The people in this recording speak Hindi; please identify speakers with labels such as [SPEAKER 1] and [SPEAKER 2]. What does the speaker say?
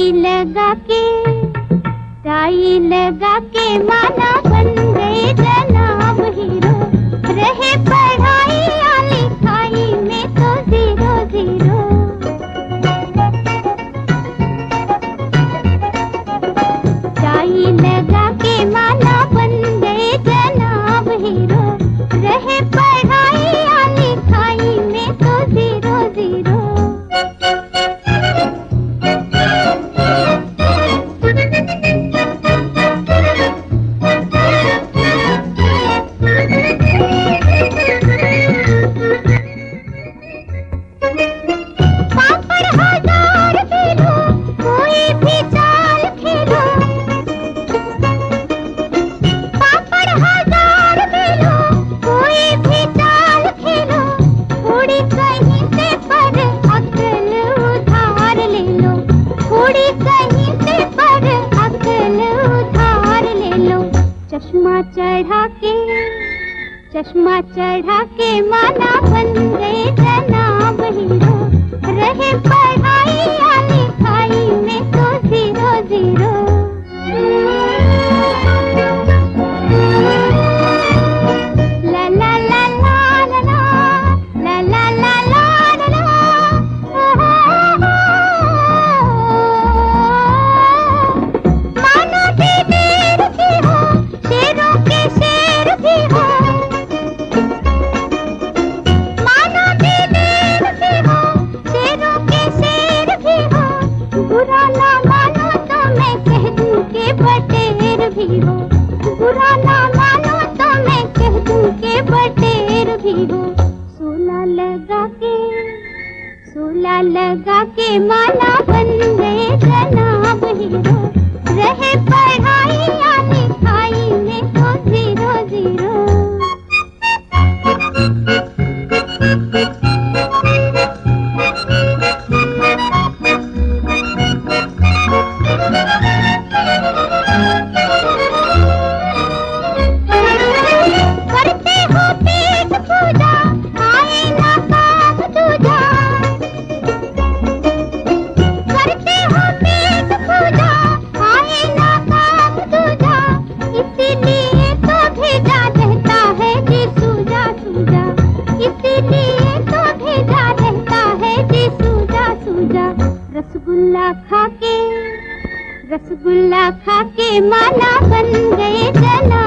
[SPEAKER 1] टाई लगा के टाई लगा के माना बन गए जना। चश्मा चढ़ा के माना बन गए जनाब हीरो। रहे पढ़ाई बुरा ना मानो तो मैं कह दूँ के बटेर भी हूँ। सोला लगा के, सोला लगा के माला बन गए जनाब हीरो। रहे पढ़ाई तो रसगुल्ला खाके रसगुल्ला खा के माला बन गए जनाब